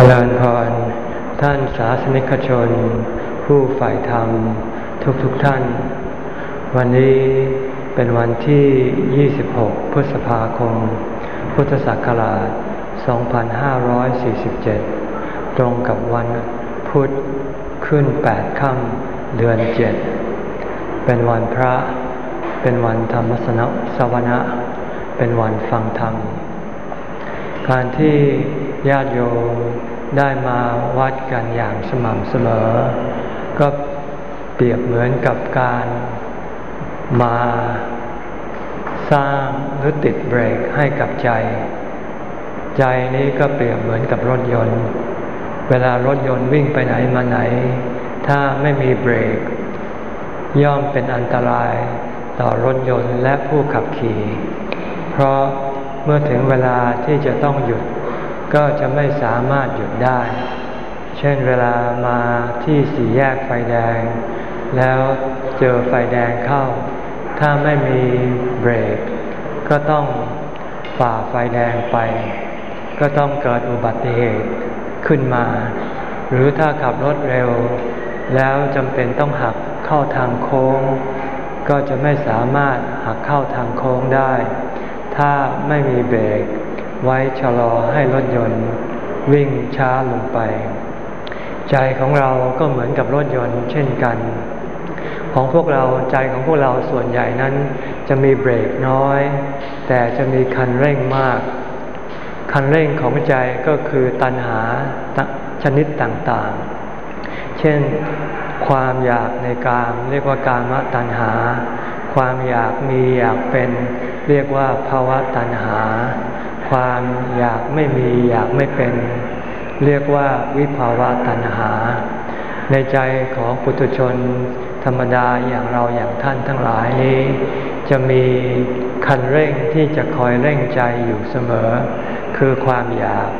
จริญพร ท่านสาสนิกชน ผู้ฝ่ายธรรมทุกๆทท่าน วันนี้เป็นวันที่ 26 พฤษภาคม พุทธศักราช 2547 ตรงกับวันพุธขึ้น 8 ค่ำเดือน 7 เป็นวันพระ เป็นวันธรรมสนสวนะ เป็นวันฟังธรรม การที่ญาติโยม ได้มาวัดกันอย่างสม่ำเสมอ ก็เปรียบเหมือนกับการมาสร้างหรือติดเบรกให้กับใจ ใจนี้ก็เปรียบเหมือนกับรถยนต์ เวลารถยนต์วิ่งไปไหนมาไหน ถ้าไม่มีเบรก ย่อมเป็นอันตรายต่อรถยนต์และผู้ขับขี่ เพราะเมื่อถึงเวลาที่จะต้องหยุด ก็จะไม่สามารถหยุดได้ เช่นเวลามาที่สี่แยกไฟแดง แล้วเจอไฟแดงเข้า ถ้าไม่มีเบรก ก็ต้องฝ่าไฟแดงไป ก็ต้องเกิดอุบัติเหตุขึ้นมา หรือถ้าขับรถเร็ว แล้วจำเป็นต้องหักเข้าทางโค้ง ก็จะไม่สามารถหักเข้าทางโค้งได้ ถ้าไม่มีเบรก ไว้ชะลอให้รถยนต์วิ่งช้าลงไป ใจของเราก็เหมือนกับรถยนต์เช่นกัน ของพวกเราใจของพวกเราส่วนใหญ่นั้น จะมีเบรกน้อย แต่จะมีคันเร่งมาก คันเร่งของใจก็คือตัณหาชนิดต่างๆ เช่นความอยากในกามเรียกว่ากามตัณหา ความอยากมีอยากเป็น เรียกว่าภาวะตัณหา ความอยากไม่มีอยากไม่เป็น เรียกว่าวิภาวะตัณหา ในใจของปุถุชนธรรมดาอย่างเราอย่างท่านทั้งหลายนี้ จะมีคันเร่งที่จะคอยเร่งใจอยู่เสมอ คือความอยาก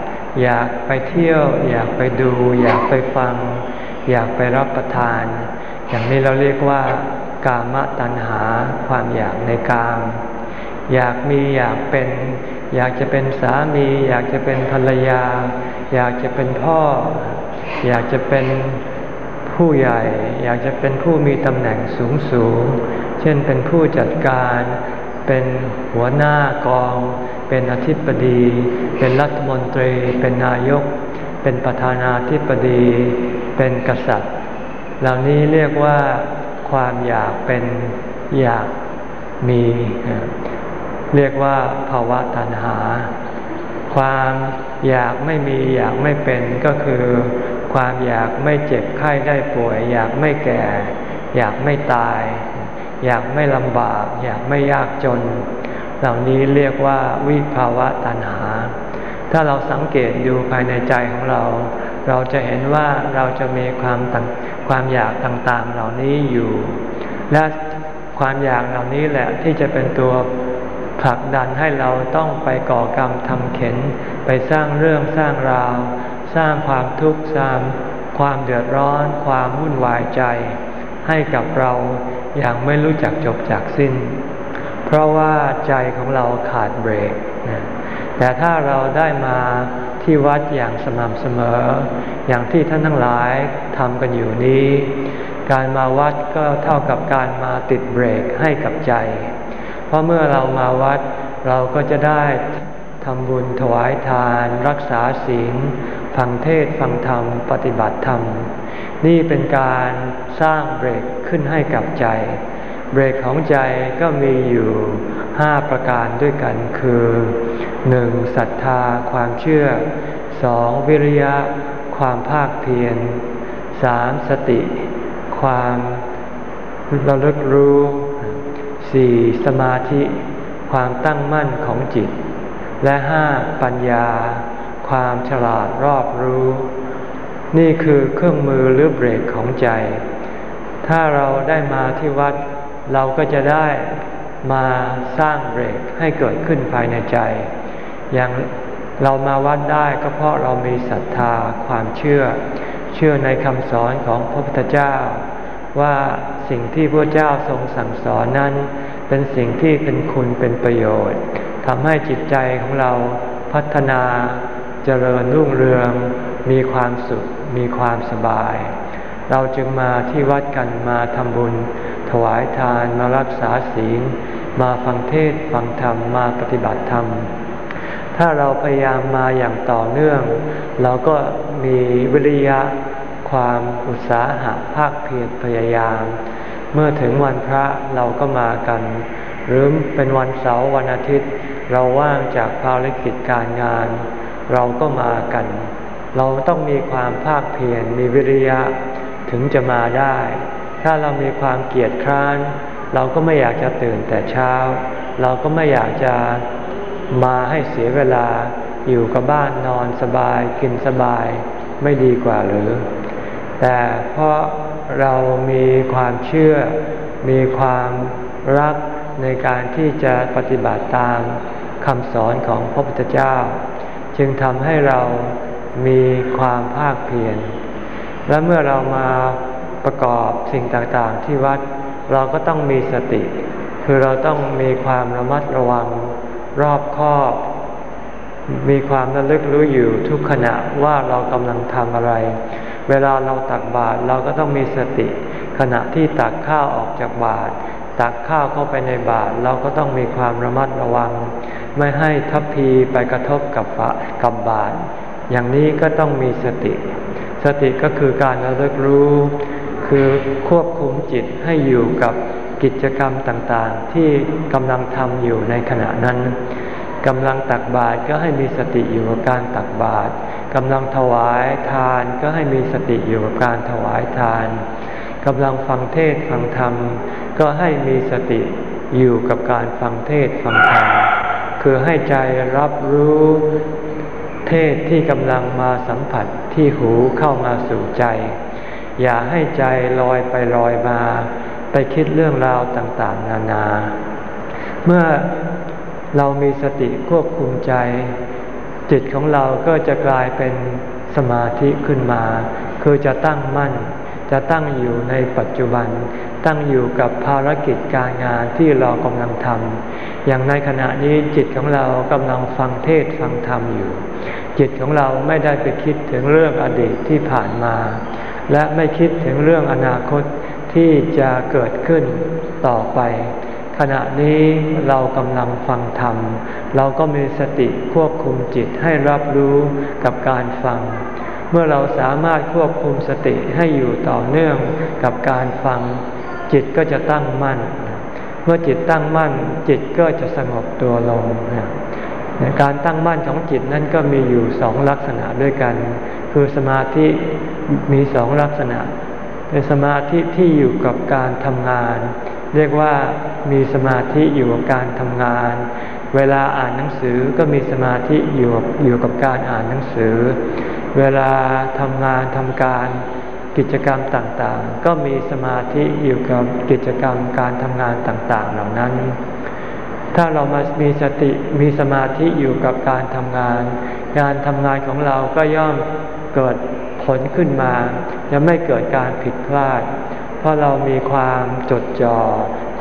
อยากไปเที่ยว อยากไปดู อยากไปฟัง อยากไปรับประทาน อย่างนี้เราเรียกว่ากามตัณหา ความอยากในกาม อยากมีอยากเป็น อยากจะเป็นสามี อยากจะเป็นภรรยา อยากจะเป็นพ่อ อยากจะเป็นผู้ใหญ่ อยากจะเป็นผู้มีตำแหน่งสูงสูง เช่นเป็นผู้จัดการ เป็นหัวหน้ากอง เป็นอธิบดี เป็นรัฐมนตรี เป็นนายก เป็นประธานาธิบดี เป็นกษัตริย์ เหล่านี้เรียกว่าความอยากเป็นอยากมี เรียกว่าภาวะตัณหา ความอยากไม่มีอยากไม่เป็นก็คือ ความอยากไม่เจ็บไข้ได้ป่วย อยากไม่แก่ อยากไม่ตาย อยากไม่ลำบาก อยากไม่ยากจน เหล่านี้เรียกว่าวิภาวะตัณหา ถ้าเราสังเกตดูภายในใจของเรา เราจะเห็นว่าเราจะมีความความอยากต่างๆเหล่านี้อยู่ และความอยากเหล่านี้แหละที่จะเป็นตัว ผลักดันให้เราต้องไปก่อกรรมทำเข็น ไปสร้างเรื่องสร้างราว สร้างความทุกข์สร้างความเดือดร้อน ความวุ่นวายใจ ให้กับเราอย่างไม่รู้จักจบจากสิ้น เพราะว่าใจของเราขาดเบรกแต่ถ้าเราได้มาที่วัดอย่างสม่ำเสมอ อย่างที่ท่านทั้งหลายทำกันอยู่นี้ การมาวัดก็เท่ากับการมาติดเบรกให้กับใจ เพราะเมื่อเรามาวัด เราก็จะได้ทำบุญถวายทาน รักษาศีลฟังเทศฟังธรรม ปฏิบัติธรรม นี่เป็นการสร้างเบรกขึ้นให้กับใจ เบรกของใจก็มีอยู่ห้าประการด้วยกันคือหนึ่งศรัทธาความเชื่อสองวิริยะ ความภาคเพียรสามสติ ความระลึกรู้ สี่สมาธิความตั้งมั่นของจิต และห้าปัญญา ความฉลาดรอบรู้ นี่คือเครื่องมือหรือเบรกของใจ ถ้าเราได้มาที่วัด เราก็จะได้มาสร้างเบรกให้เกิดขึ้นภายในใจ อย่างเรามาวัดได้ก็เพราะเรามีศรัทธาความเชื่อ เชื่อในคำสอนของพระพุทธเจ้า ว่าสิ่งที่พระเจ้าทรงสั่งสอนนั้น เป็นสิ่งที่เป็นคุณเป็นประโยชน์ทำให้จิตใจของเราพัฒนาเจริญรุ่งเรือง มีความสุข มีความสบาย เราจึงมาที่วัดกันมาทำบุญ ถวายทานมารักษาศีล มาฟังเทศฟังธรรมมาปฏิบัติธรรม ถ้าเราพยายามมาอย่างต่อเนื่อง เราก็มีวิริยะ ความอุตสาหะภาคเพียรพยายาม เมื่อถึงวันพระเราก็มากัน หรือเป็นวันเสาร์วันอาทิตย์ เราว่างจากภารกิจการงาน เราก็มากัน เราต้องมีความภาคเพียรมีวิริยะถึงจะมาได้ ถ้าเรามีความเกียจคร้าน เราก็ไม่อยากจะตื่นแต่เช้า เราก็ไม่อยากจะมาให้เสียเวลาอยู่กับบ้านนอนสบายกินสบายไม่ดีกว่าหรือ แต่เพราะเรามีความเชื่อ มีความรักในการที่จะปฏิบัติตามคำสอนของพระพุทธเจ้า จึงทำให้เรามีความภาคเพียรและเมื่อเรามาประกอบสิ่งต่างๆ ที่วัดเราก็ต้องมีสติ คือเราต้องมีความระมัดระวังรอบคอบ มีความระลึกรู้อยู่ทุกขณะว่าเรากำลังทำอะไร เวลาเราตักบาตรเราก็ต้องมีสติ ขณะที่ตักข้าวออกจากบาตรตักข้าวเข้าไปในบาตรเราก็ต้องมีความระมัดระวัง ไม่ให้ทัพพีไปกระทบกับฝะกับบาตรอย่างนี้ก็ต้องมีสติ สติก็คือการระลึกรู้ คือควบคุมจิตให้อยู่กับกิจกรรมต่างๆ ที่กำลังทำอยู่ในขณะนั้น กำลังตักบาตรก็ให้มีสติอยู่กับการตักบาตรกำลังถวายทานก็ให้มีสติอยู่กับการถวายทานกำลังฟังเทศฟังธรรม ก็ให้มีสติอยู่กับการฟังเทศฟังธรรม คือให้ใจรับรู้เทศที่กำลังมาสัมผัสที่หูเข้ามาสู่ใจ อย่าให้ใจลอยไปลอยมา ไปคิดเรื่องราวต่างๆ นานา เมื่อ เรามีสติควบคุมใจ จิตของเราก็จะกลายเป็นสมาธิขึ้นมา คือจะตั้งมั่น จะตั้งอยู่ในปัจจุบัน ตั้งอยู่กับภารกิจการงานที่เรากำลังทำอย่างในขณะนี้จิตของเรากำลังฟังเทศฟังธรรมอยู่ จิตของเราไม่ได้ไปคิดถึงเรื่องอดีตที่ผ่านมา และไม่คิดถึงเรื่องอนาคตที่จะเกิดขึ้นต่อไป ขณะนี้เรากำลังฟังธรรม เราก็มีสติควบคุมจิตให้รับรู้กับการฟัง เมื่อเราสามารถควบคุมสติให้อยู่ต่อเนื่องกับการฟัง จิตก็จะตั้งมั่น เมื่อจิตตั้งมั่น จิตก็จะสงบตัวลง การตั้งมั่นของจิตนั้นก็มีอยู่สองลักษณะด้วยกัน คือสมาธิมีสองลักษณะ เป็นสมาธิที่อยู่กับการทำงาน เรียกว่ามีสมาธิอยู่กับการทำงาน เวลาอ่านหนังสือก็มีสมาธิอยู่อยู่กับการอ่านหนังสือ เวลาทำงานทำการกิจกรรมต่างๆ ก็มีสมาธิอยู่กับกิจกรรมการทำงานต่างๆ เหล่านั้น ถ้าเรามามีสติมีสมาธิอยู่กับการทำงานการทำงานของเราก็ย่อมเกิดผลขึ้นมาจะไม่เกิดการผิดพลาด เพราะเรามีความจดจ่อ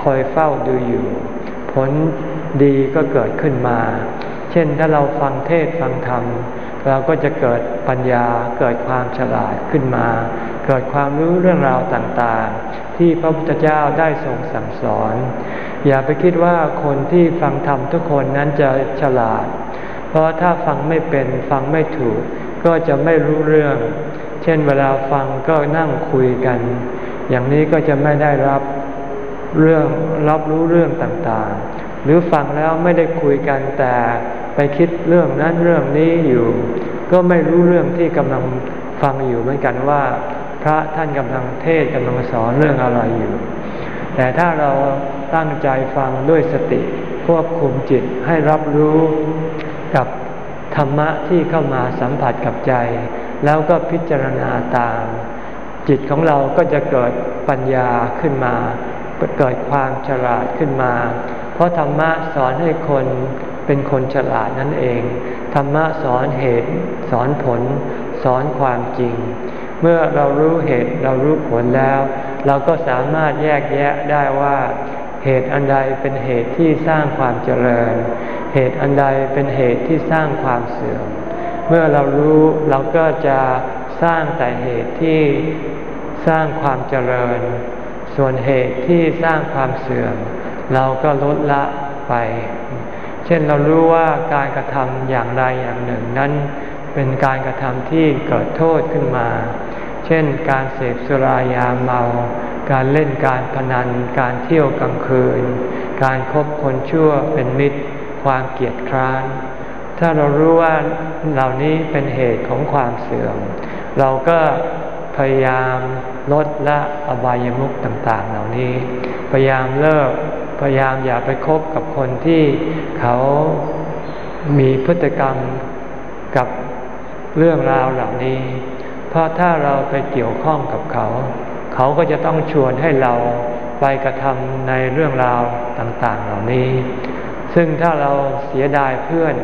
คอยเฝ้าดูอยู่ ผลดีก็เกิดขึ้นมา เช่นถ้าเราฟังเทศฟังธรรม เราก็จะเกิดปัญญาเกิดความฉลาดขึ้นมา เกิดความรู้เรื่องราวต่างๆ ที่พระพุทธเจ้าได้ทรงสั่งสอน อย่าไปคิดว่าคนที่ฟังธรรมทุกคนนั้นจะฉลาด เพราะถ้าฟังไม่เป็นฟังไม่ถูก ก็จะไม่รู้เรื่อง เช่นเวลาฟังก็นั่งคุยกัน อย่างนี้ก็จะไม่ได้รับเรื่องรับรู้เรื่องต่างๆ หรือฟังแล้วไม่ได้คุยกันแต่ไปคิดเรื่องนั้นเรื่องนี้อยู่ ก็ไม่รู้เรื่องที่กำลังฟังอยู่เหมือนกันว่า พระท่านกำลังเทศกำลังสอนเรื่องอะไรอยู่ แต่ถ้าเราตั้งใจฟังด้วยสติควบคุมจิตให้รับรู้กับธรรมะที่เข้ามาสัมผัสกับใจ แล้วก็พิจารณาตาม จิตของเราก็จะเกิดปัญญาขึ้นมา เกิดความฉลาดขึ้นมา เพราะธรรมะสอนให้คนเป็นคนฉลาดนั่นเอง ธรรมะสอนเหตุ สอนผล สอนความจริง เมื่อเรารู้เหตุเรารู้ผลแล้ว เราก็สามารถแยกแยะได้ว่าเหตุอันใดเป็นเหตุที่สร้างความเจริญ เหตุอันใดเป็นเหตุที่สร้างความเสื่อม เมื่อเรารู้เราก็จะสร้างแต่เหตุที่ สร้างความเจริญ ส่วนเหตุที่สร้างความเสื่อม เราก็ลดละไป เช่นเรารู้ว่าการกระทำอย่างใดอย่างหนึ่งนั้น เป็นการกระทำที่เกิดโทษขึ้นมา เช่นการเสพสุรายาเมา การเล่นการพนัน การเที่ยวกลางคืน การครบคนชั่วเป็นมิตร ความเกียดคร้านถ้าเรารู้ว่าเหล่านี้เป็นเหตุของความเสื่อม เราก็ พยายามลดละอบายมุขต่าง ๆ เหล่านี้ พยายามเลิก พยายามอย่าไปคบกับคนที่เขามีพฤติกรรมกับเรื่องราวเหล่านี้ เพราะถ้าเราไปเกี่ยวข้องกับเขา เขาก็จะต้องชวนให้เราไปกระทำในเรื่องราวต่างๆ เหล่านี้ ซึ่งถ้าเราเสียดายเพื่อน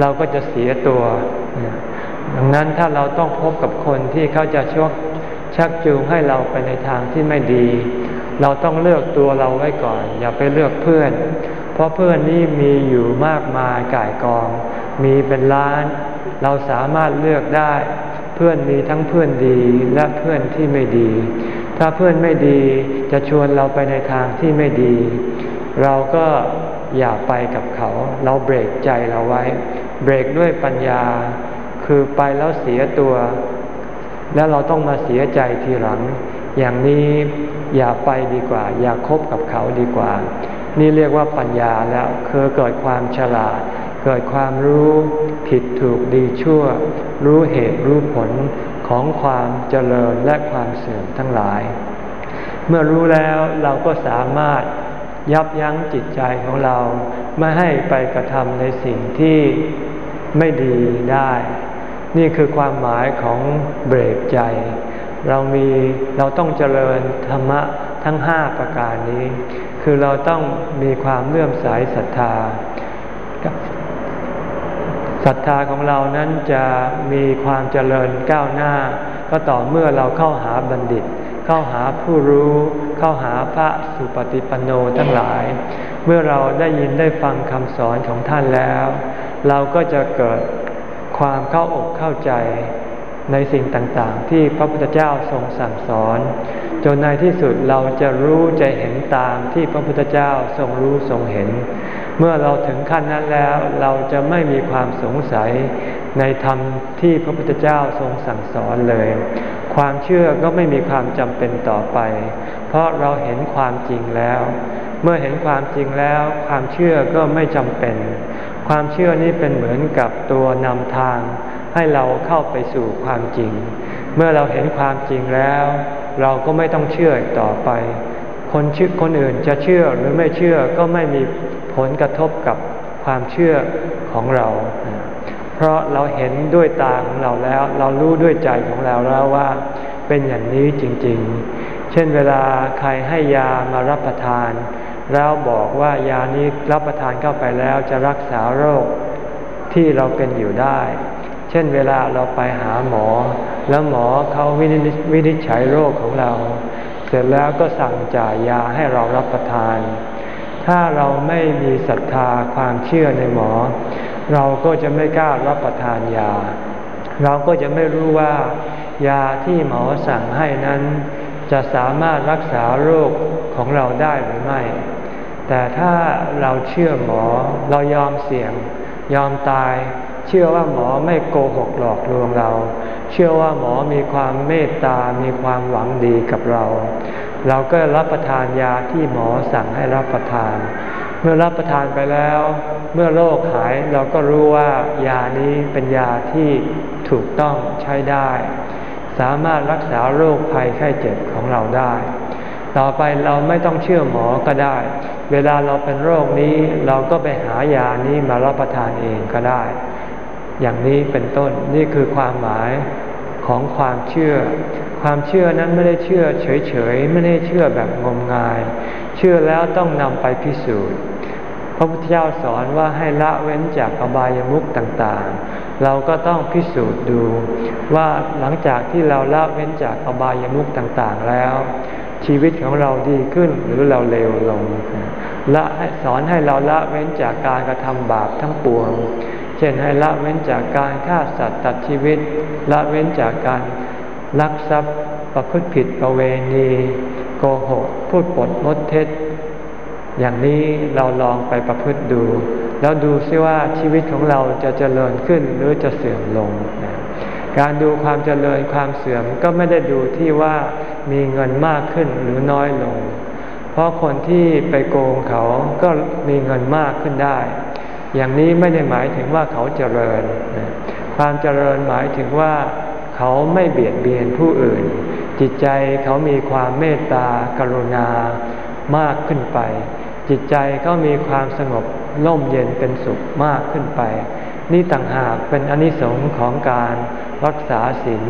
เราก็จะเสียตัว ดังนั้นถ้าเราต้องพบกับคนที่เขาจะชก ชักจูงให้เราไปในทางที่ไม่ดี เราต้องเลือกตัวเราไว้ก่อน อย่าไปเลือกเพื่อน เพราะเพื่อนนี่มีอยู่มากมายก่ายกอง มีเป็นล้าน เราสามารถเลือกได้ เพื่อนมีทั้งเพื่อนดีและเพื่อนที่ไม่ดี ถ้าเพื่อนไม่ดีจะชวนเราไปในทางที่ไม่ดี เราก็อย่าไปกับเขา เราเบรกใจเราไว้ เบรกด้วยปัญญา คือไปแล้วเสียตัว แล้วเราต้องมาเสียใจทีหลัง อย่างนี้อย่าไปดีกว่า อย่าคบกับเขาดีกว่า นี่เรียกว่าปัญญาแล้วคือเกิดความฉลาด เกิดความรู้ผิดถูกดีชั่ว รู้เหตุรู้ผลของความเจริญและความเสื่อมทั้งหลาย เมื่อรู้แล้วเราก็สามารถยับยั้งจิตใจของเรา ไม่ให้ไปกระทำในสิ่งที่ไม่ดีได้ นี่คือความหมายของเบรกใจ เรามีเราต้องเจริญธรรมะทั้งห้าประการนี้ คือเราต้องมีความเลื่อมใสศรัทธาศรัทธาของเรานั้นจะมีความเจริญก้าวหน้า ก็ต่อเมื่อเราเข้าหาบัณฑิต เข้าหาผู้รู้ เข้าหาพระสุปฏิปันโนทั้งหลาย เมื่อเราได้ยินได้ฟังคำสอนของท่านแล้ว เราก็จะเกิด ความเข้าอกเข้าใจในสิ่งต่างๆ ที่พระพุทธเจ้าทรงสั่งสอน จนในที่สุดเราจะรู้จะเห็นตามที่พระพุทธเจ้าทรงรู้ทรงเห็น เมื่อเราถึงขั้นนั้นแล้วเราจะไม่มีความสงสัยในธรรมที่พระพุทธเจ้าทรงสั่งสอนเลย ความเชื่อก็ไม่มีความจำเป็นต่อไป เพราะเราเห็นความจริงแล้ว เมื่อเห็นความจริงแล้ว ความเชื่อก็ไม่จำเป็น ความเชื่อนี้เป็นเหมือนกับตัวนำทาง ให้เราเข้าไปสู่ความจริง เมื่อเราเห็นความจริงแล้ว เราก็ไม่ต้องเชื่อต่อไป คนชื่อคนอื่นจะเชื่อหรือไม่เชื่อก็ไม่มีผลกระทบกับความเชื่อของเรา เพราะเราเห็นด้วยตาของเราแล้ว เรารู้ด้วยใจของเราแล้วว่า เป็นอย่างนี้จริง ๆ เช่นเวลาใครให้ยามารับประทาน แล้วบอกว่ายานี้รับประทานเข้าไปแล้วจะรักษาโรคที่เราเป็นอยู่ได้ เช่นเวลาเราไปหาหมอ แล้วหมอเขาวินิจฉัยโรคของเรา เสร็จแล้วก็สั่งจ่ายยาให้เรารับประทาน ถ้าเราไม่มีศรัทธาความเชื่อในหมอ เราก็จะไม่กล้ารับประทานยา เราก็จะไม่รู้ว่ายาที่หมอสั่งให้นั้น จะสามารถรักษาโรคของเราได้หรือไม่ แต่ถ้าเราเชื่อหมอเรายอมเสี่ยง ยอมตาย เชื่อว่าหมอไม่โกหกหลอกลวงเรา เชื่อว่าหมอมีความเมตตา มีความหวังดีกับเรา เราก็รับประทานยาที่หมอสั่งให้รับประทาน เมื่อรับประทานไปแล้ว เมื่อโรคหายเราก็รู้ว่ายานี้เป็นยาที่ถูกต้องใช้ได้ สามารถรักษาโรคภัยไข้เจ็บของเราได้ ต่อไปเราไม่ต้องเชื่อหมอก็ได้ เวลาเราเป็นโรคนี้เราก็ไปหายานี้มารับประทานเองก็ได้ อย่างนี้เป็นต้นนี่คือความหมายของความเชื่อ ความเชื่อนั้นไม่ได้เชื่อเฉยๆ ไม่ได้เชื่อแบบงมงาย เชื่อแล้วต้องนำไปพิสูจน์ พระพุทธเจ้าสอนว่าให้ละเว้นจากอบายามุขต่างๆ เราก็ต้องพิสูจน์ดูว่าหลังจากที่เราละเว้นจากอบายามุขต่างๆแล้ว ชีวิตของเราดีขึ้นหรือเราเลวลงละสอนให้เราละเว้นจากการกระทำบาปทั้งปวง เช่นให้ละเว้นจากการฆ่าสัตว์ตัดชีวิต ละเว้นจากการลักทรัพย์ประพฤติผิดประเวณีโกหกพูดปดมดเท็จ อย่างนี้เราลองไปประพฤติดู แล้วดูซิว่าชีวิตของเราจะเจริญขึ้นหรือจะเสื่อมลง การดูความเจริญความเสื่อมก็ไม่ได้ดูที่ว่ามีเงินมากขึ้นหรือน้อยลง เพราะคนที่ไปโกงเขาก็มีเงินมากขึ้นได้ อย่างนี้ไม่ได้หมายถึงว่าเขาเจริญ ความเจริญหมายถึงว่าเขาไม่เบียดเบียนผู้อื่น จิตใจเขามีความเมตตากรุณามากขึ้นไป จิตใจก็มีความสงบล่มเย็นเป็นสุขมากขึ้นไป นี่ต่างหากเป็นอนิสงค์ของการรักษาศีล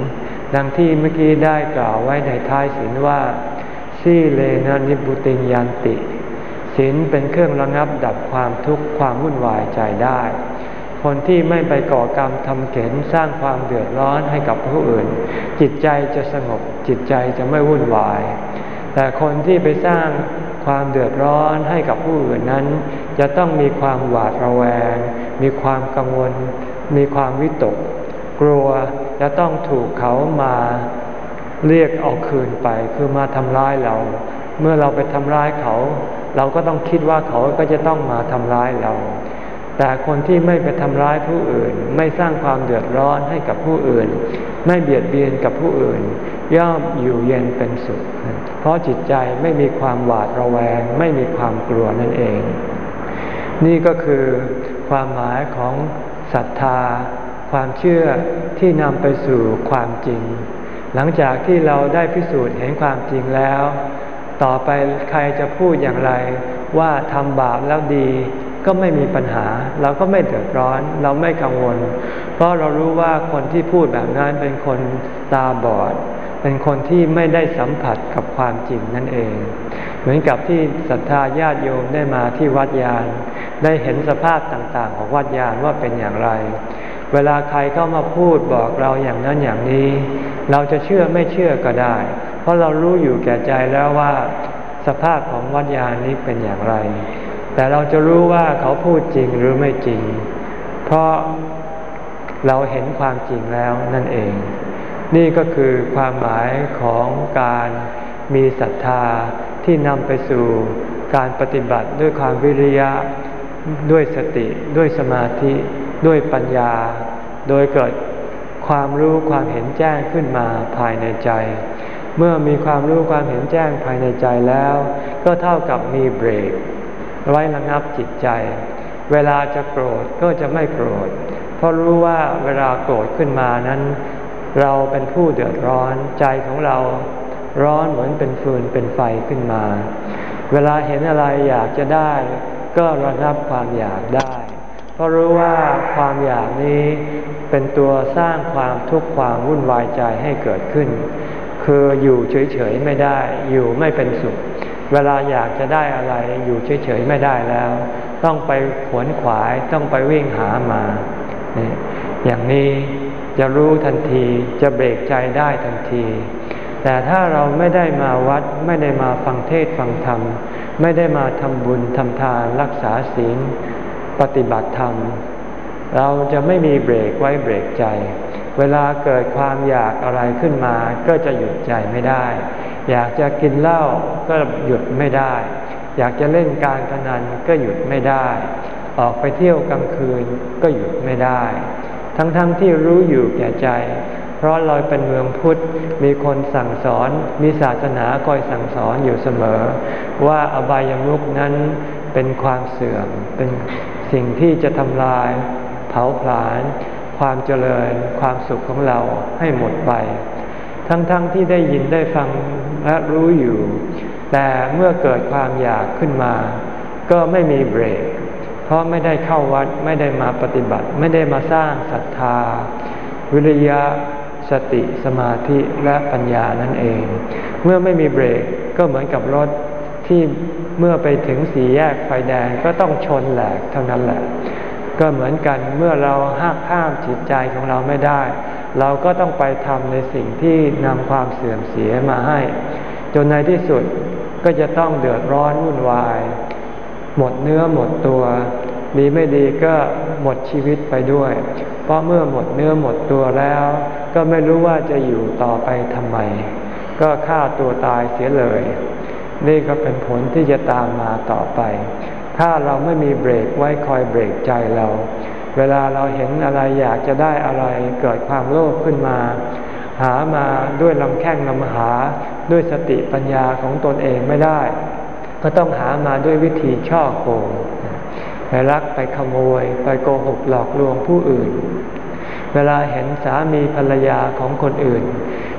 ดังที่เมื่อกี้ได้กล่าวไว้ในท้ายศีลว่าซีเลนะนิบุติยันติศีลเป็นเครื่องระงับดับความทุกข์ความวุ่นวายใจได้ คนที่ไม่ไปก่อกรรมทำเข็นสร้างความเดือดร้อนให้กับผู้อื่น จิตใจจะสงบจิตใจจะไม่วุ่นวาย แต่คนที่ไปสร้างความเดือดร้อนให้กับผู้อื่นนั้น จะต้องมีความหวาดระแวง มีความกังวล มีความวิตก กลัวจะต้องถูกเขามาเรียกเอาคืนไปคือมาทำร้ายเรา เมื่อเราไปทำร้ายเขา เราก็ต้องคิดว่าเขาก็จะต้องมาทำร้ายเรา แต่คนที่ไม่ไปทำร้ายผู้อื่น ไม่สร้างความเดือดร้อนให้กับผู้อื่น ไม่เบียดเบียนกับผู้อื่น ย่อมอยู่เย็นเป็นสุข เพราะจิตใจไม่มีความหวาดระแวง ไม่มีความกลัวนั่นเอง นี่ก็คือความหมายของศรัทธา ความเชื่อที่นำไปสู่ความจริง หลังจากที่เราได้พิสูจน์เห็นความจริงแล้ว ต่อไปใครจะพูดอย่างไร ว่าทำบาปแล้วดีก็ไม่มีปัญหา เราก็ไม่เดือดร้อน เราไม่กังวล เพราะเรารู้ว่าคนที่พูดแบบนั้นเป็นคนตาบอด เป็นคนที่ไม่ได้สัมผัสกับความจริงนั่นเอง เหมือนกับที่ศรัทธาญาติโยมได้มาที่วัดยาน ได้เห็นสภาพต่างๆ ของวัดยานว่าเป็นอย่างไร เวลาใครเข้ามาพูดบอกเราอย่างนั้นอย่างนี้ เราจะเชื่อไม่เชื่อก็ได้ เพราะเรารู้อยู่แก่ใจแล้วว่าสภาพของวัดยานี้เป็นอย่างไร แต่เราจะรู้ว่าเขาพูดจริงหรือไม่จริง เพราะเราเห็นความจริงแล้วนั่นเอง นี่ก็คือความหมายของการมีศรัทธา ที่นำไปสู่การปฏิบัติด้วยความวิริยะ ด้วยสติ ด้วยสมาธิ ด้วยปัญญา โดยเกิดความรู้ความเห็นแจ้งขึ้นมาภายในใจ เมื่อมีความรู้ความเห็นแจ้งภายในใจแล้ว ก็เท่ากับมีเบรก ไว้ระงับจิตใจ เวลาจะโกรธก็จะไม่โกรธ เพราะรู้ว่าเวลาโกรธขึ้นมานั้น เราเป็นผู้เดือดร้อนใจของเรา ร้อนเหมือนเป็นฟืนเป็นไฟขึ้นมา เวลาเห็นอะไรอยากจะได้ ก็ระงับความอยากได้ เพราะรู้ว่าความอยากนี้เป็นตัวสร้างความทุกข์ความวุ่นวายใจให้เกิดขึ้น คืออยู่เฉยๆไม่ได้ อยู่ไม่เป็นสุข เวลาอยากจะได้อะไรอยู่เฉยๆไม่ได้แล้ว ต้องไปขวนขวายต้องไปวิ่งหามา อย่างนี้จะรู้ทันทีจะเบรกใจได้ทันที แต่ถ้าเราไม่ได้มาวัด ไม่ได้มาฟังเทศฟังธรรม ไม่ได้มาทำบุญทำทานรักษาศีลปฏิบัติธรรม เราจะไม่มีเบรกไว้เบรกใจ เวลาเกิดความอยากอะไรขึ้นมา ก็จะหยุดใจไม่ได้ อยากจะกินเหล้าก็หยุดไม่ได้ อยากจะเล่นการพนันก็หยุดไม่ได้ ออกไปเที่ยวกลางคืนก็หยุดไม่ได้ ทั้งๆทที่รู้อยู่แก่ใจ เพราะเราเป็นเมืองพุทธมีคนสั่งสอน มีศาสนาคอยสั่งสอนอยู่เสมอ ว่าอบายามุกนั้นเป็นความเสื่อม เป็นสิ่งที่จะทำลาย เผาผลาญความเจริญ ความสุขของเราให้หมดไป ทั้งๆทที่ได้ยินได้ฟังและรู้อยู่ แต่เมื่อเกิดความอยากขึ้นมา ก็ไม่มีเบรก เพราะไม่ได้เข้าวัดไม่ได้มาปฏิบัติ ไม่ได้มาสร้างศรัทธา วิริยะ สติสมาธิและปัญญานั่นเอง เมื่อไม่มีเบรกก็เหมือนกับรถที่เมื่อไปถึงสี่แยกไฟแดงก็ต้องชนแหลกเท่านั้นแหละ ก็เหมือนกันเมื่อเราห้ามห้ามจิตใจของเราไม่ได้ เราก็ต้องไปทำในสิ่งที่นำความเสื่อมเสียมาให้ จนในที่สุดก็จะต้องเดือดร้อนวุ่นวาย หมดเนื้อหมดตัวดีไม่ดีก็หมดชีวิตไปด้วย เพราะเมื่อหมดเนื้อหมดตัวแล้ว ก็ไม่รู้ว่าจะอยู่ต่อไปทำไม ก็ฆ่าตัวตายเสียเลย นี่ก็เป็นผลที่จะตามมาต่อไป ถ้าเราไม่มีเบรกไว้คอยเบรกใจเรา เวลาเราเห็นอะไรอยากจะได้อะไรเกิดความโลภขึ้นมา หามาด้วยลำแข้งลำหาด้วยสติปัญญาของตนเองไม่ได้ ก็ต้องหามาด้วยวิธีช่อโกงไปรักไปขโมย ไปโกหกหลอกลวงผู้อื่น เวลาเห็นสามีภรรยาของคนอื่น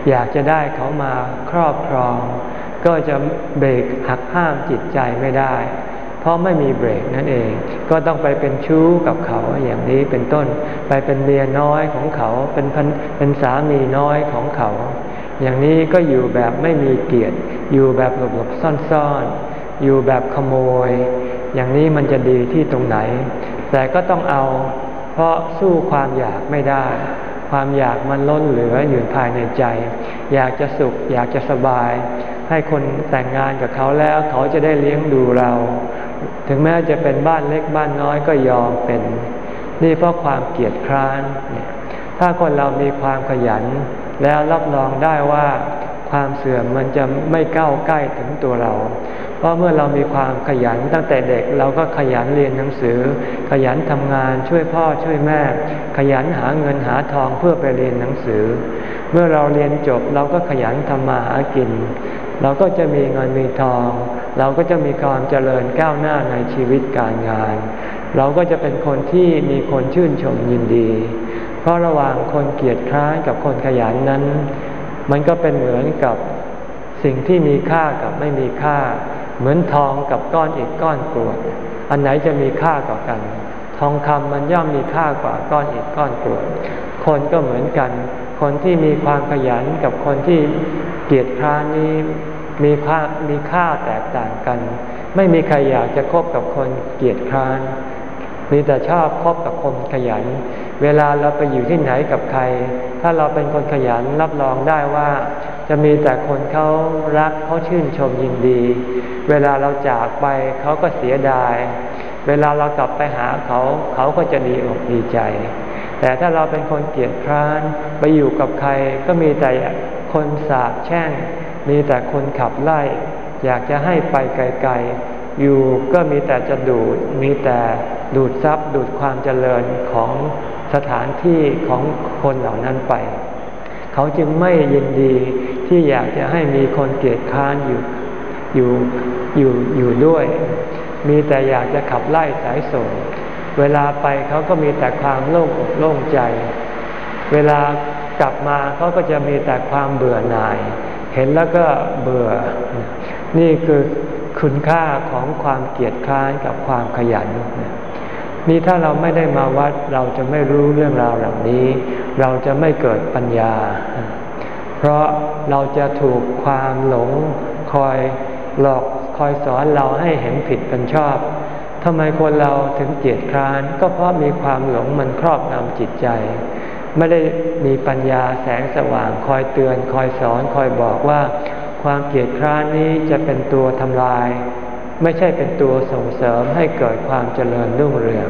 อยากจะได้เขามาครอบครอง ก็จะเบรกหักห้ามจิตใจไม่ได้ เพราะไม่มีเบรกนั่นเอง ก็ต้องไปเป็นชู้กับเขาอย่างนี้เป็นต้น ไปเป็นเมียน้อยของเขาเป็นเป็นสามีน้อยของเขา อย่างนี้ก็อยู่แบบไม่มีเกียรติ อยู่แบบหลบๆซ่อนๆ อยู่แบบขโมย อย่างนี้มันจะดีที่ตรงไหน แต่ก็ต้องเอา เพราะสู้ความอยากไม่ได้ ความอยากมันล้นเหลืออยู่ภายในใจ อยากจะสุข อยากจะสบาย ให้คนแต่งงานกับเขาแล้วเขาจะได้เลี้ยงดูเรา ถึงแม้จะเป็นบ้านเล็กบ้านน้อยก็ยอมเป็น นี่เพราะความเกียดคร้าน ถ้าคนเรามีความขยัน แล้วรับรองได้ว่าความเสื่อมมันจะไม่ก้าวใกล้ถึงตัวเรา ราะเมื่อเรามีความขยันตั้งแต่เด็กเราก็ขยันเรียนหนังสือ ขยันทำงานช่วยพ่อช่วยแม่ ขยันหาเงินหาทองเพื่อไปเรียนหนังสือ เมื่อเราเรียนจบเราก็ขยันทำมาหากิน เราก็จะมีเงินมีทอง เราก็จะมีความเจริญก้าวหน้าในชีวิตการงาน เราก็จะเป็นคนที่มีคนชื่นชมยินดี เพราะระหว่างคนเกียจคร้านกับคนขยันนั้น มันก็เป็นเหมือนกับสิ่งที่มีค่ากับไม่มีค่า เหมือนทองกับก้อนอิฐก้อนกรวด อันไหนจะมีค่ากว่ากัน ทองคำมันย่อมมีค่ากว่าก้อนอิฐก้อนกรวด คนก็เหมือนกัน คนที่มีความขยันกับคนที่เกียจคร้านนี้มีค่ามีค่าแตกต่างกัน ไม่มีใครอยากจะคบกับคนเกียจคร้าน มีแต่ชอบคบกับคนขยัน เวลาเราไปอยู่ที่ไหนกับใคร ถ้าเราเป็นคนขยันรับรองได้ว่า จะมีแต่คนเขารักเขาชื่นชมยินดี เวลาเราจากไปเขาก็เสียดาย เวลาเรากลับไปหาเขาเขาก็จะดีอกดีใจ แต่ถ้าเราเป็นคนเกียจคร้านไปอยู่กับใครก็มีแต่คนสาบแช่ง มีแต่คนขับไล่ อยากจะให้ไปไกลๆ อยู่ก็มีแต่จะดูด มีแต่ดูดทรัพย์ดูดความเจริญของสถานที่ของคนเหล่านั้นไป เขาจึงไม่ยินดี ที่อยากจะให้มีคนเกลียดค้านอยู่อยู่อยู่อยู่ด้วย มีแต่อยากจะขับไล่สายส่ง เวลาไปเขาก็มีแต่ความโล่งอกโล่งใจ เวลากลับมาเขาก็จะมีแต่ความเบื่อหน่าย เห็นแล้วก็เบื่อ นี่คือคุณค่าของความเกียดค้านกับความขยัน นี่ถ้าเราไม่ได้มาวัดเราจะไม่รู้เรื่องราวเหล่านี้ เราจะไม่เกิดปัญญา เพราะเราจะถูกความหลงคอยหลอกคอยสอนเราให้เห็นผิดเป็นชอบทำไมคนเราถึงเกียดคร้าน ก็เพราะมีความหลงมันครอบงำจิตใจ ไม่ได้มีปัญญาแสงสว่างคอยเตือนคอยสอนคอยบอกว่า ความเกียดคร้านนี้จะเป็นตัวทำลาย ไม่ใช่เป็นตัวส่งเสริมให้เกิดความเจริญรุ่งเรือง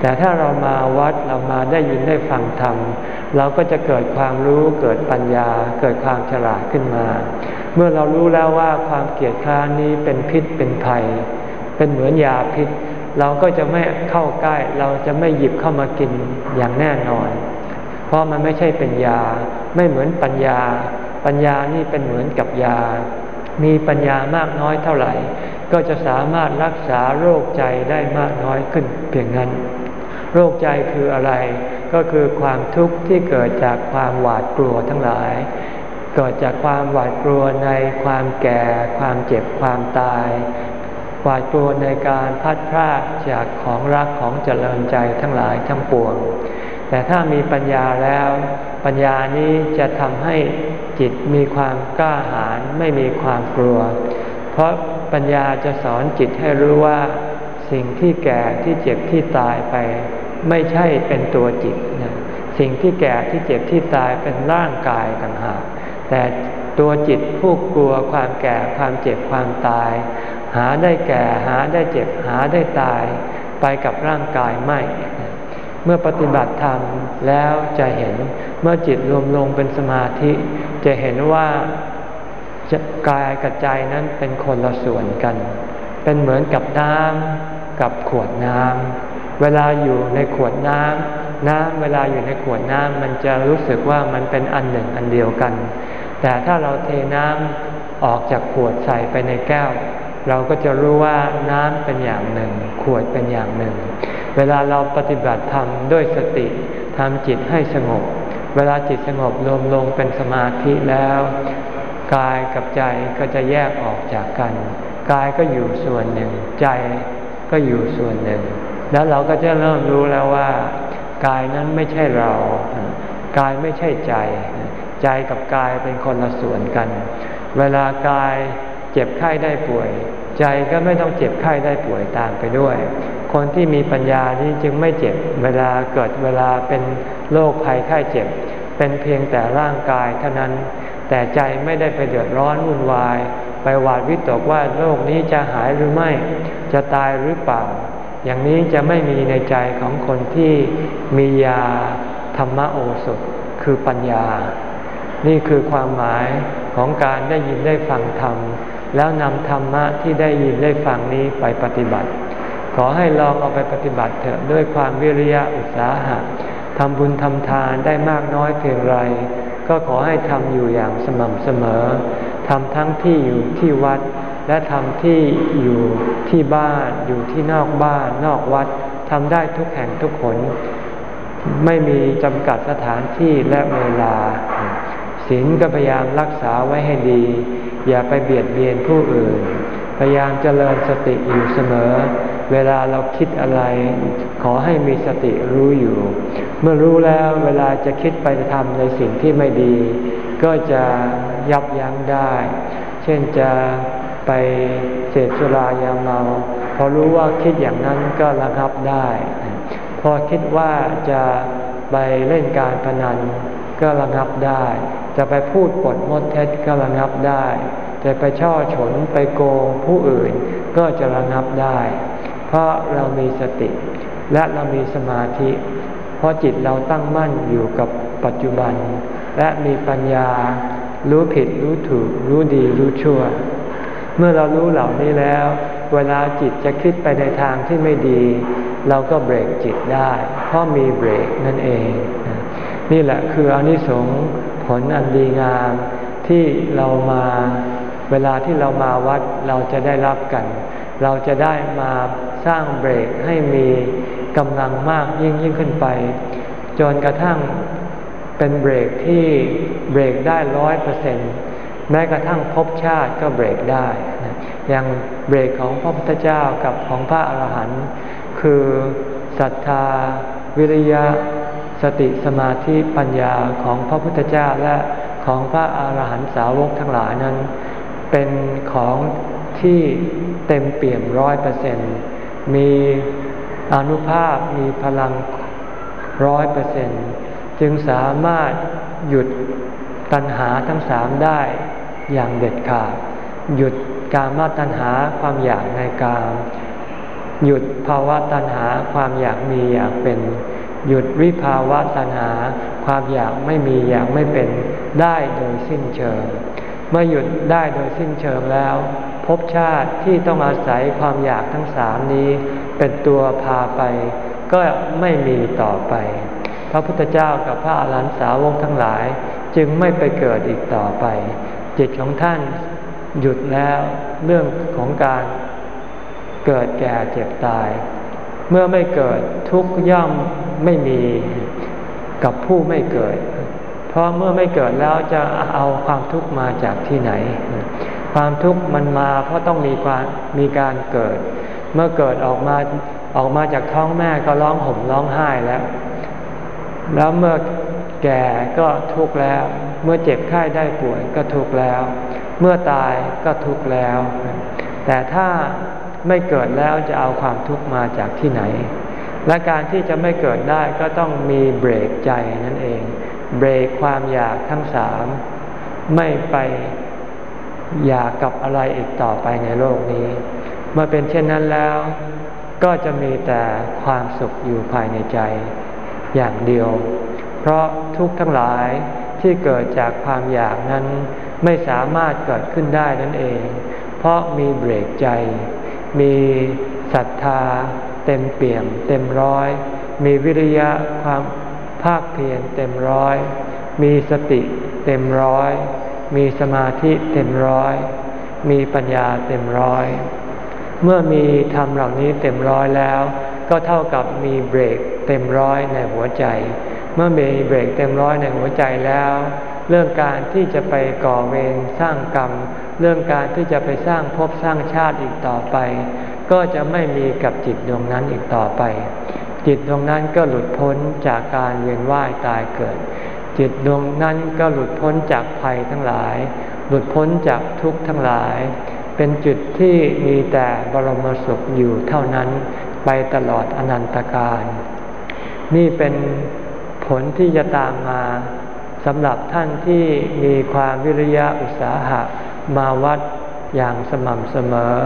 แต่ถ้าเรามาวัดเรามาได้ยินได้ฟังธรรม เราก็จะเกิดความรู้เกิดปัญญา เกิดความฉลาดขึ้นมา เมื่อเรารู้แล้วว่าความเกลียดค้านนี้เป็นพิษเป็นภัย เป็นเหมือนยาพิษ เราก็จะไม่เข้าใกล้ เราจะไม่หยิบเข้ามากินอย่างแน่นอน เพราะมันไม่ใช่เป็นยา ไม่เหมือนปัญญา ปัญญานี่เป็นเหมือนกับยา มีปัญญามากน้อยเท่าไหร่ ก็จะสามารถรักษาโรคใจได้มากน้อยขึ้นเพียงนั้น โรคใจคืออะไร ก็คือความทุกข์ที่เกิดจากความหวาดกลัวทั้งหลาย เกิดจากความหวาดกลัวในความแก่ ความเจ็บความตาย หวาดกลัวในการพัดพลาดจากของรักของเจริญใจทั้งหลายทั้งปวง แต่ถ้ามีปัญญาแล้ว ปัญญานี้จะทำให้จิตมีความกล้าหาญไม่มีความกลัว เพราะปัญญาจะสอนจิตให้รู้ว่าสิ่งที่แก่ที่เจ็บที่ตายไป ไม่ใช่เป็นตัวจิตนะสิ่งที่แก่ที่เจ็บที่ตายเป็นร่างกายต่างหากแต่ตัวจิตผู้กลัวความแก่ความเจ็บความตาย หาได้แก่หาได้เจ็บหาได้ตาย ไปกับร่างกายไม่ เมื่อปฏิบัติธรรมแล้วจะเห็นเมื่อจิตรวมลงเป็นสมาธิ จะเห็นว่ากายกับใจนั้นเป็นคนละส่วนกัน เป็นเหมือนกับน้ำกับขวดน้ำ เวลาอยู่ในขวดน้ำน้ำเวลาอยู่ในขวดน้ำมันจะรู้สึกว่ามันเป็นอันหนึ่งอันเดียวกัน แต่ถ้าเราเทน้ำออกจากขวดใส่ไปในแก้ว เราก็จะรู้ว่าน้ำเป็นอย่างหนึ่ง ขวดเป็นอย่างหนึ่ง เวลาเราปฏิบัติธรรมด้วยสติทำจิตให้สงบ เวลาจิตสงบรวมลงเป็นสมาธิแล้วกายกับใจก็จะแยกออกจากกัน กายก็อยู่ส่วนหนึ่ง ใจก็อยู่ส่วนหนึ่ง แล้วเราก็จะเริ่มรู้แล้วว่ากายนั้นไม่ใช่เรา กายไม่ใช่ใจ ใจกับกายเป็นคนละส่วนกัน เวลากายเจ็บไข้ได้ป่วย ใจก็ไม่ต้องเจ็บไข้ได้ป่วยตามไปด้วย คนที่มีปัญญานี้จึงไม่เจ็บเวลาเกิดเวลาเป็นโรคภัยไข้เจ็บ เป็นเพียงแต่ร่างกายเท่านั้น แต่ใจไม่ได้ไปเดือดร้อนวุ่นวาย ไปหวาดวิตกว่าโรคนี้จะหายหรือไม่ จะตายหรือเปล่า อย่างนี้จะไม่มีในใจของคนที่มียาธรรมโอสถคือปัญญา นี่คือความหมายของการได้ยินได้ฟังธรรม แล้วนำธรรมะที่ได้ยินได้ฟังนี้ไปปฏิบัติ ขอให้ลองเอาไปปฏิบัติเถอะด้วยความวิริยะอุตสาหะทำบุญทำทานได้มากน้อยเพียงไร ก็ขอให้ทำอยู่อย่างสม่ำเสมอทำทั้งที่อยู่ที่วัด และทำที่อยู่ที่บ้านอยู่ที่นอกบ้านนอกวัดทำได้ทุกแห่งทุกคน ไม่มีจำกัดสถานที่และเวลาศีลก็พยายามรักษาไว้ให้ดี อย่าไปเบียดเบียนผู้อื่น พยายามเจริญสติอยู่เสมอ เวลาเราคิดอะไร ขอให้มีสติรู้อยู่ เมื่อรู้แล้วเวลาจะคิดไปทำในสิ่งที่ไม่ดี ก็จะยับยั้งได้ เช่นจะ ไปเสพสุรายาเมาพอรู้ว่าคิดอย่างนั้นก็ระงับได้ พอคิดว่าจะไปเล่นการพนันก็ระงับได้ จะไปพูดปดมดเท็จก็ระงับได้ จะไปช่อฉนไปโกงผู้อื่นก็จะระงับได้ เพราะเรามีสติ และเรามีสมาธิ เพราะจิตเราตั้งมั่นอยู่กับปัจจุบัน และมีปัญญา รู้ผิดรู้ถูก รู้ดีรู้ชั่ว เมื่อเรารู้เหล่านี้แล้ว เวลาจิตจะคิดไปในทางที่ไม่ดี เราก็เบรกจิตได้ เพราะมีเบรกนั่นเอง นี่แหละคืออนิสงส์ผลอันดีงามที่เรามาเวลาที่เรามาวัดเราจะได้รับกัน เราจะได้มาสร้างเบรกให้มีกำลังมากยิ่งยิ่งขึ้นไป จนกระทั่งเป็นเบรกที่เบรกได้ร้อยเปอร์เซ็นต์ แม้กระทั่งภพชาติก็เบรกได้อย่างเบรกของพระพุทธเจ้ากับของพระอรหันต์คือศรัทธา วิริยะ สติสมาธิปัญญาของพระพุทธเจ้าและของพระอาหารหันตสาวกทั้งหลายนั้น เป็นของที่เต็มเปี่ยมร้อยเปอร์เซ็นมีอนุภาพมีพลังร้อยเปอร์เซ็นจึงสามารถหยุดตัณหาทั้งสามได้ อย่างเด็ดขาด หยุดการมาตัณหาความอยากในกามหยุดภาวะตัณหาความอยากมีอยากเป็น หยุดวิภาวะตัณหา ความอยากไม่มีอยากไม่เป็นได้โดยสิ้นเชิง เมื่อหยุดได้โดยสิ้นเชิงแล้วภพชาติที่ต้องอาศัยความอยากทั้งสามนี้ เป็นตัวพาไป ก็ไม่มีต่อไป พระพุทธเจ้ากับพระอรหันตสาวกทั้งหลาย จึงไม่ไปเกิดอีกต่อไป จิตของท่านหยุดแล้วเรื่องของการเกิดแก่เจ็บตาย เมื่อไม่เกิดทุกย่อมไม่มีกับผู้ไม่เกิด เพราะเมื่อไม่เกิดแล้วจะเอาความทุกข์มาจากที่ไหน ความทุกข์มันมาเพราะต้องมีความมีการเกิด เมื่อเกิดออกมาออกมาจากท้องแม่ก็ร้องห่มร้องไห้แล้ว แล้วเมื่อแก่ก็ทุกข์แล้ว เมื่อเจ็บไข้ได้ป่วยก็ทุกข์แล้ว เมื่อตายก็ทุกข์แล้ว แต่ถ้าไม่เกิดแล้วจะเอาความทุกข์มาจากที่ไหน และการที่จะไม่เกิดได้ก็ต้องมีเบรกใจนั่นเอง เบรกความอยากทั้งสามไม่ไปอยากกับอะไรอีกต่อไปในโลกนี้ เมื่อเป็นเช่นนั้นแล้ว ก็จะมีแต่ความสุขอยู่ภายในใจอย่างเดียว เพราะทุกทั้งหลาย ที่เกิดจากความอยากนั้น ไม่สามารถเกิดขึ้นได้นั่นเอง เพราะมีเบรกใจ มีศรัทธา เต็มเปี่ยม เต็มร้อย มีวิริยะความภาคเพียรเต็มร้อย มีสติเต็มร้อย มีสมาธิเต็มร้อย มีปัญญาเต็มร้อย เมื่อมีธรรมเหล่านี้เต็มร้อยแล้ว ก็เท่ากับมีเบรกเต็มร้อยในหัวใจ เมื่อมีเบรกเต็มร้อยในหัวใจแล้ว เรื่องการที่จะไปก่อเวรสร้างกรรม เรื่องการที่จะไปสร้างภพสร้างชาติอีกต่อไป ก็จะไม่มีกับจิตดวงนั้นอีกต่อไป จิตดวงนั้นก็หลุดพ้นจากการเวียนว่ายตายเกิด จิตดวงนั้นก็หลุดพ้นจากภัยทั้งหลาย หลุดพ้นจากทุกข์ทั้งหลาย เป็นจุดที่มีแต่บรมสุขอยู่เท่านั้นไปตลอดอนันตการ นี่เป็น ลที่จะตามมาสำหรับท่านที่มีความวิริยะอุตสาหะมาวัดอย่างสม่ำเสมอ